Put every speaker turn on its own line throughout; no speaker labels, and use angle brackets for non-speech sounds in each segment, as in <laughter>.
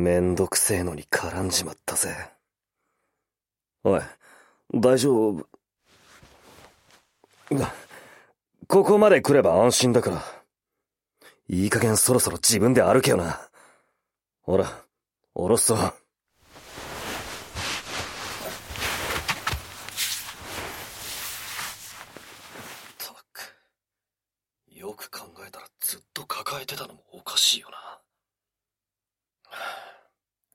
めんどくせえのに絡んじまったぜ。おい、大丈夫？ここまで来れば安心だから。いい加減そろそろ自分で歩けよな。ほら、おろすぞ。ったく。よく考えたらずっと抱えてたのもおかしいよな。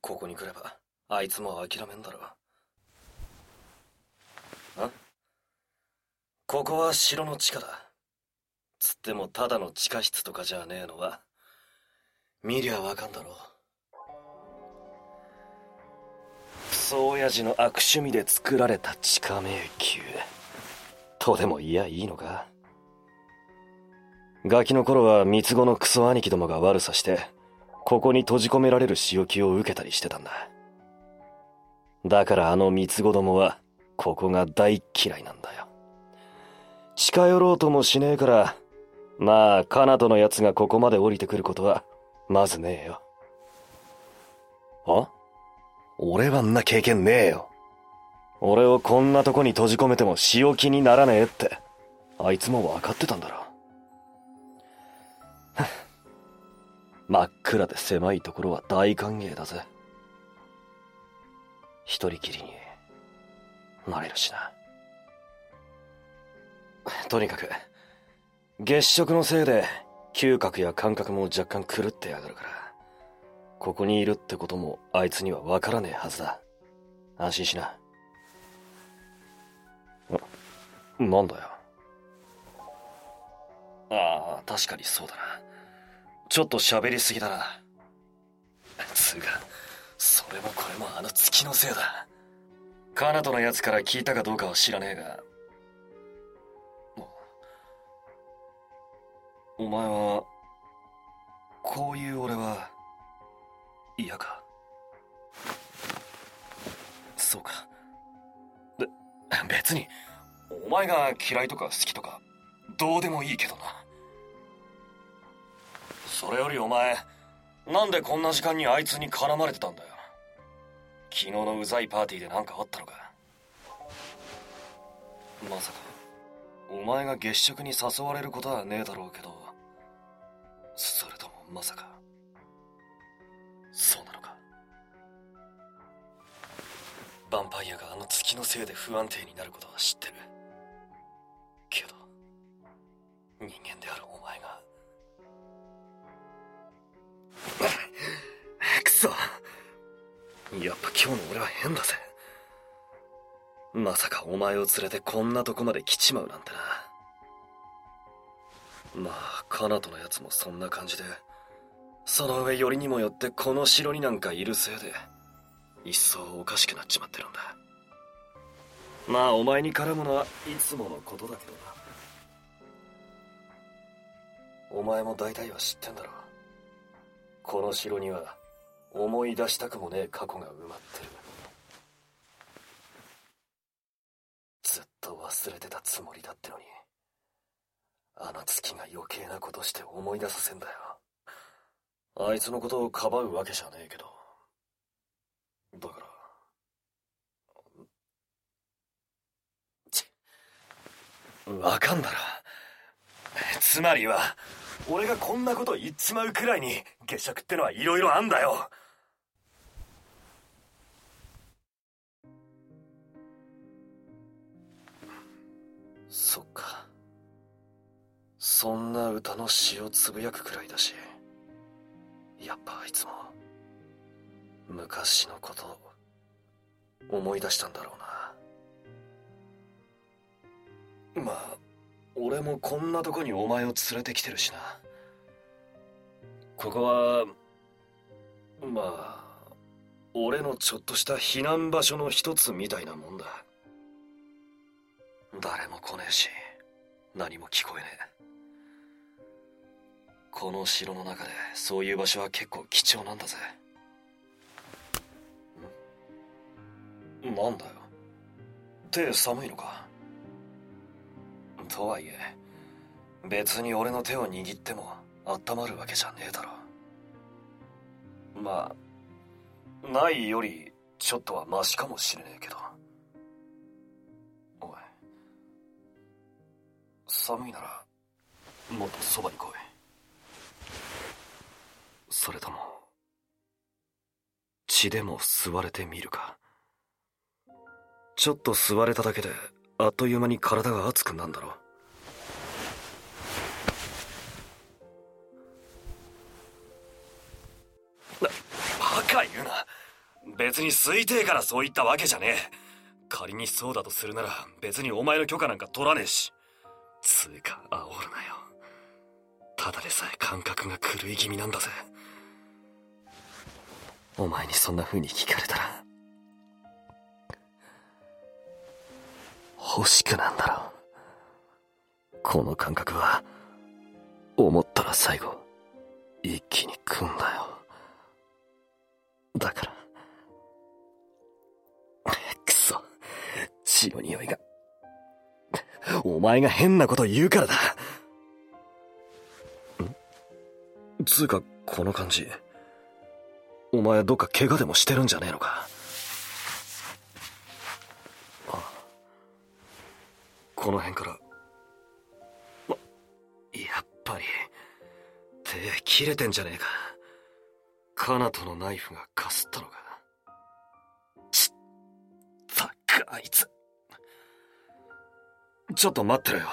ここに来れば、あいつも諦めんだろう。あ？ここは城の地下だ。つってもただの地下室とかじゃねえのは、見りゃわかんだろう。クソ親父の悪趣味で作られた地下迷宮。とでもいやいいのか？ガキの頃は三つ子のクソ兄貴どもが悪さして、ここに閉じ込められる仕置きを受けたりしてたんだ。だからあの三つ子どもは、ここが大嫌いなんだよ。近寄ろうともしねえから、まあ、カナトのやつがここまで降りてくることは、まずねえよ。あ？俺はんな経験ねえよ。俺をこんなとこに閉じ込めても仕置きにならねえって、あいつも分かってたんだろ。真っ暗で狭いところは大歓迎だぜ。一人きりになれるしな。とにかく、月食のせいで嗅覚や感覚も若干狂ってやがるから、ここにいるってこともあいつにはわからねえはずだ。安心しな。なんだよ。ああ、確かにそうだな。ちょっと喋りすぎだな。つうか、それもこれもあの月のせいだ。カナトのやつから聞いたかどうかは知らねえが。お前は、こういう俺は、嫌か？そうか。べ、別に、お前が嫌いとか好きとか、どうでもいいけどな。それよりお前、なんでこんな時間にあいつに絡まれてたんだよ。昨日のうざいパーティーで何かあったのか。まさか、お前が月食に誘われることはねえだろうけど、それともまさか、そうなのか。ヴァンパイアがあの月のせいで不安定になることは知ってる。けど、人間であるそ。やっぱ今日の俺は変だぜ。まさかお前を連れてこんなとこまで来ちまうなんてな。まあ、カナトのやつもそんな感じで、その上よりにもよってこの城になんかいるせいで、一層おかしくなっちまってるんだ。まあ、お前に絡むのはいつものことだけどな。お前も大体は知ってんだろ。この城には、思い出したくもねえ過去が埋まってる。ずっと忘れてたつもりだってのに、あの月が余計なことして思い出させんだよ。あいつのことをかばうわけじゃねえけど。だから、わかんだろ。つまりは、俺がこんなこと言っちまうくらいに、月食ってのはいろいろあんだよ。そっか。そんな歌の詩をつぶやくくらいだし、やっぱあいつも、昔のこと思い出したんだろうな。まあ、俺もこんなとこにお前を連れてきてるしな。ここは、まあ、俺のちょっとした避難場所の一つみたいなもんだ。誰も来ねえし、何も聞こえねえ。この城の中でそういう場所は結構貴重なんだぜ。ん？なんだよ。手寒いのか？とはいえ、別に俺の手を握っても温まるわけじゃねえだろ。まあ、ないよりちょっとはマシかもしれねえけど寒いならもっとそばに来い。それとも血でも吸われてみるか。ちょっと吸われただけであっという間に体が熱くなんだろバカ言うな。別に吸いてえからそう言ったわけじゃねえ。仮にそうだとするなら別にお前の許可なんか取らねえし。つうか煽るなよ。ただでさえ感覚が狂い気味なんだぜ。お前にそんな風に聞かれたら欲しくなんだろう。この感覚は思ったら最後一気に来んだよ。だからくそ血の匂いが。お前が変なこと言うからだ。んつうかこの感じ。お前どっか怪我でもしてるんじゃねえのか？あ。この辺から。まやっぱり手切れてんじゃねえか。カナトのナイフがちょっと待ってろよ。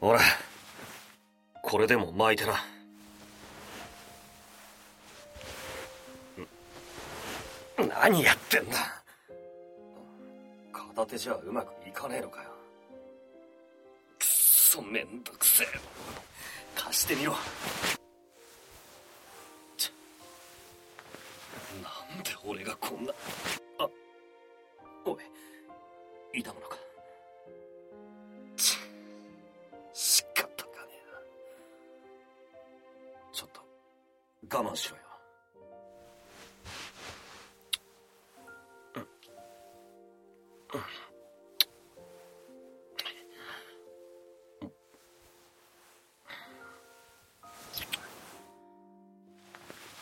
ほらこれでも巻いてな。何やってんだ？片手じゃうまくいかねえのかよ。くっそめんどくせえ。貸してみろ。なんで俺がこんなおい痛むのか。ち仕方がねえな。ちょっと我慢しろよ。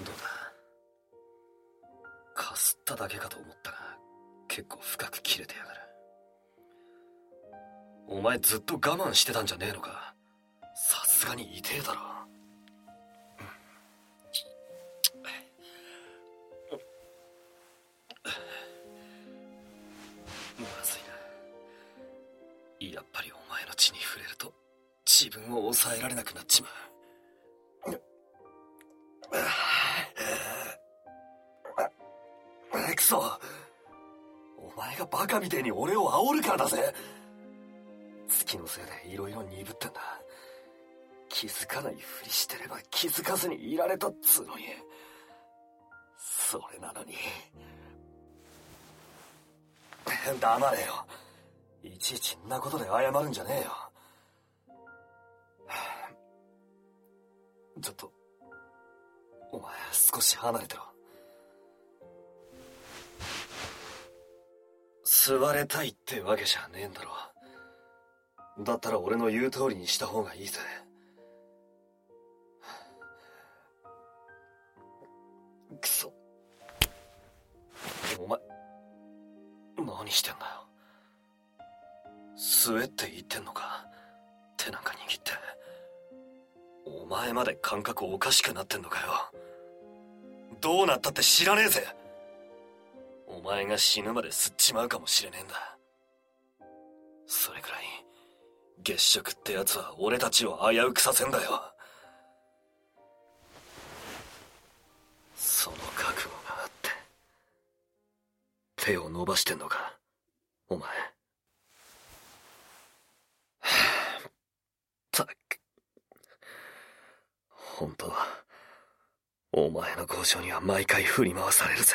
どうだ？かすっただけかと思った。結構深く切れてやがる。お前ずっと我慢してたんじゃねえのか？さすがに痛えだろ。まずいなやっぱりお前の血に触れると自分を抑えられなくなっちまうクソお前がバカみてえに俺を煽るからだぜ。月のせいで色々鈍ってんだ。気づかないふりしてれば気づかずにいられたっつうのに。それなのに。黙れよ。いちいちんなことで謝るんじゃねえよ。ちょっとお前少し離れてろ。座れたいってわけじゃねえんだろ。だったら俺の言う通りにした方がいいぜ。くそ。お前何してんだよ。吸えって言ってんのか。手なんか握って。お前まで感覚おかしくなってんのかよ。どうなったって知らねえぜ。お前が死ぬまで吸っちまうかもしれねえんだ。それくらい月食ってやつは俺たちを危うくさせんだよ。その覚悟があって手を伸ばしてんのかお前。<sighs> ったく。本当はお前の交渉には毎回振り回されるぜ。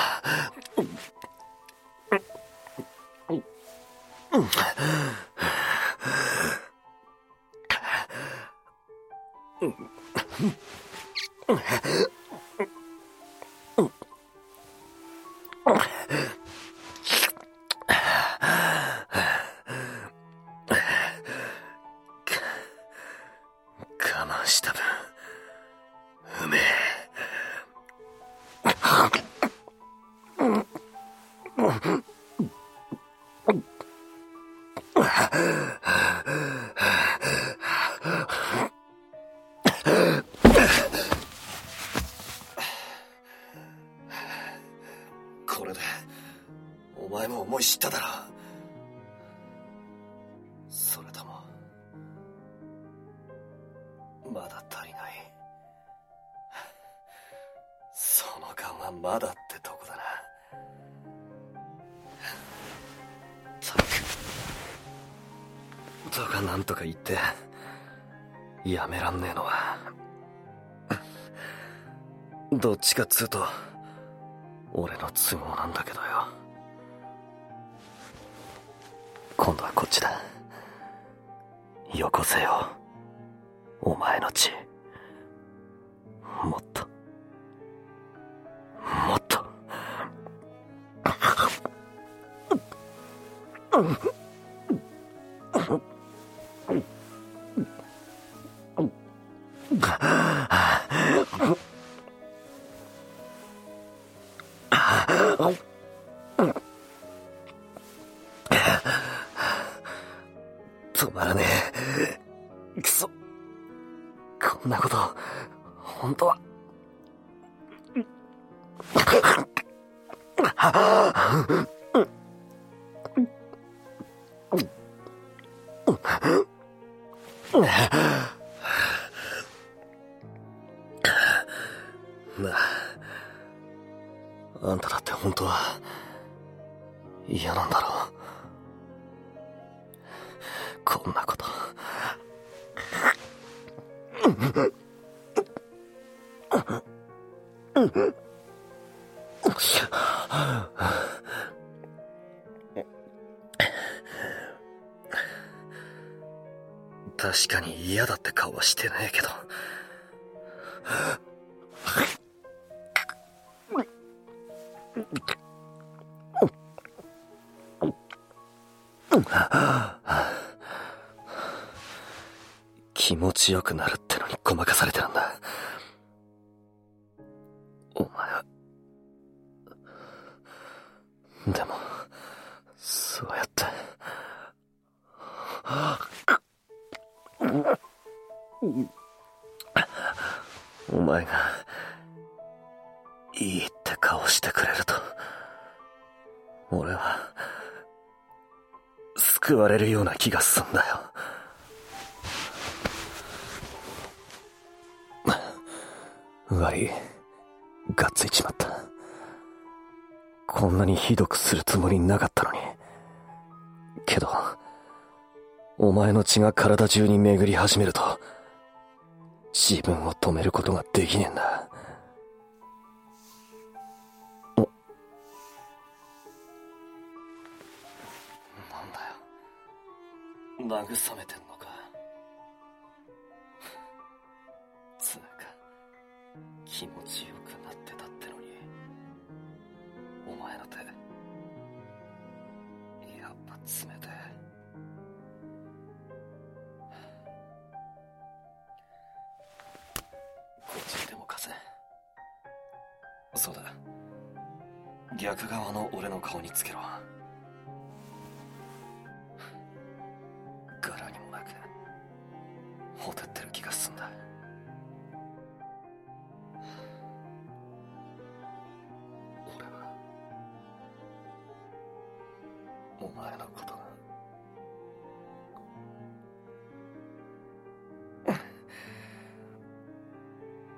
これでお前も思い知っただろう。か言ってやめらんねえのは。<laughs> どっちかっつうと俺の都合なんだけどよ。今度はこっちだ。よこせよ。お前の血もっと。もっと。<laughs> 止まらねえ。くそ。こんなこと本当は。嫌なんだろう。こんなこと。確かに嫌だって顔はしてねえけど。気持ちよくなるってのにごまかされてるんだ。お前はでもそうやって。お前がいいって顔してくれると俺は救われるような気がすんだよ。悪い。がっついちまった。こんなにひどくするつもりなかったのに。けどお前の血が体中に巡り始めると自分を止めることができねえんだ。慰めてんのか。つうか気持ちよくなってたってのにお前の手やっぱ冷てこっちでも貸せ。そうだ。逆側の俺の顔につけろ。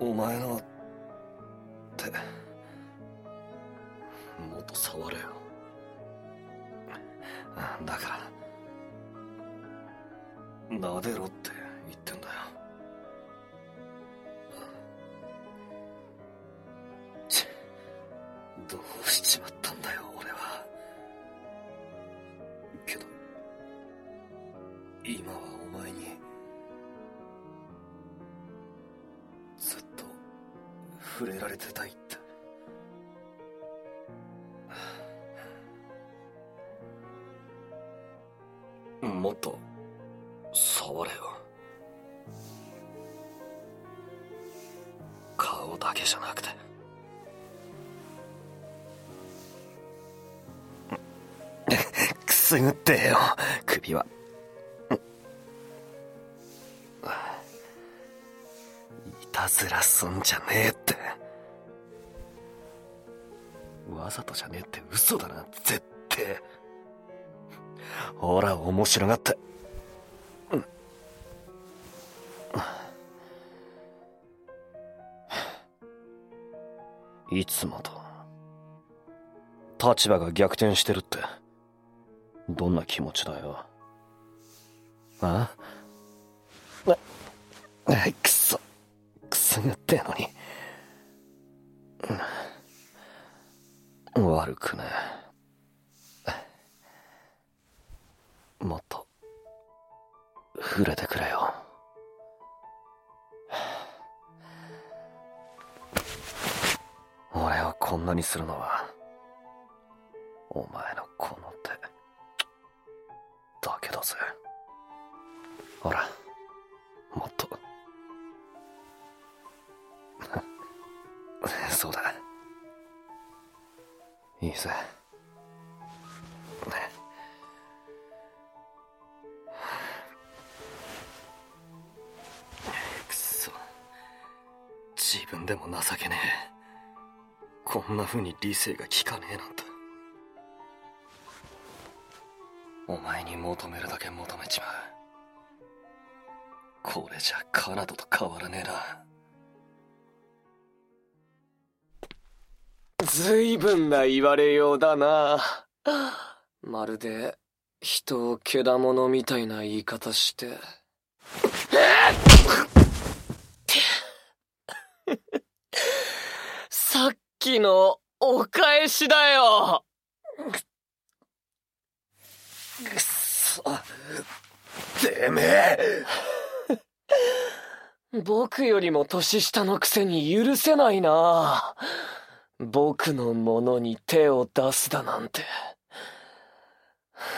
お前の手もっと触れよ。だから撫でろって言ってんだよ。どうしちまったんだよ俺は。けど今はお前にずっと触れられてたいって。もっと、触れよ。顔だけじゃなくて。<laughs> くすぐってよ、首は。たずらすんじゃねえって。わざとじゃねえって嘘だな絶対。ほら面白がって。いつもと。立場が逆転してるって。どんな気持ちだよ。あ？な <laughs> くそくすぐってのに、悪くね。もっと触れてくれよ。俺をこんなにするのはお前のこの手だけだぜ。ほら。そうだ。いいぜくそ。自分でも情けねえ。こんな風に理性が効かねえなんて。お前に求めるだけ求めちまう。これじゃカナダと変わらねえ
な。ずいぶんな言われようだな。まるで人をけだものみたいな言い方して。さっきのお返しだよ。
くそ。てめえ。
僕よりも年下のくせに許せないな。僕のものに手を出すだなんて。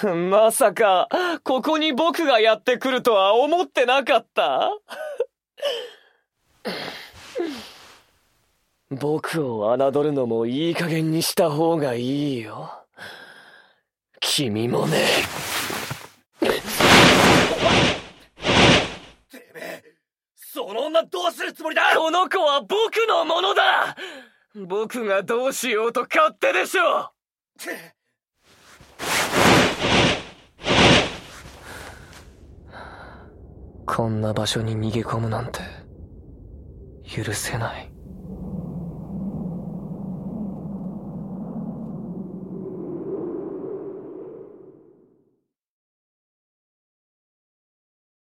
<laughs> まさか、ここに僕がやってくるとは思ってなかった？<laughs> 僕を侮るのもいい加減にした方がいいよ。君もね。<laughs>
てめえ、その女どうするつもりだ？
この子は僕のものだ僕がどうしようと勝手でしょう。<laughs> こんな場所に逃げ込むなんて許せない。